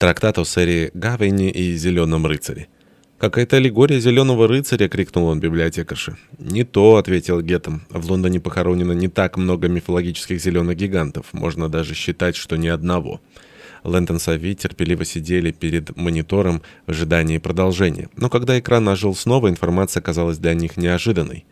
Трактат о сэре Гавейне и Зеленом рыцаре. «Какая-то аллегория Зеленого рыцаря!» — крикнул он библиотекарше. «Не то», — ответил Геттем. «В Лондоне похоронено не так много мифологических зеленых гигантов. Можно даже считать, что ни одного». Лэнтон Сави терпеливо сидели перед монитором в ожидании продолжения. Но когда экран ожил снова, информация оказалась для них неожиданной.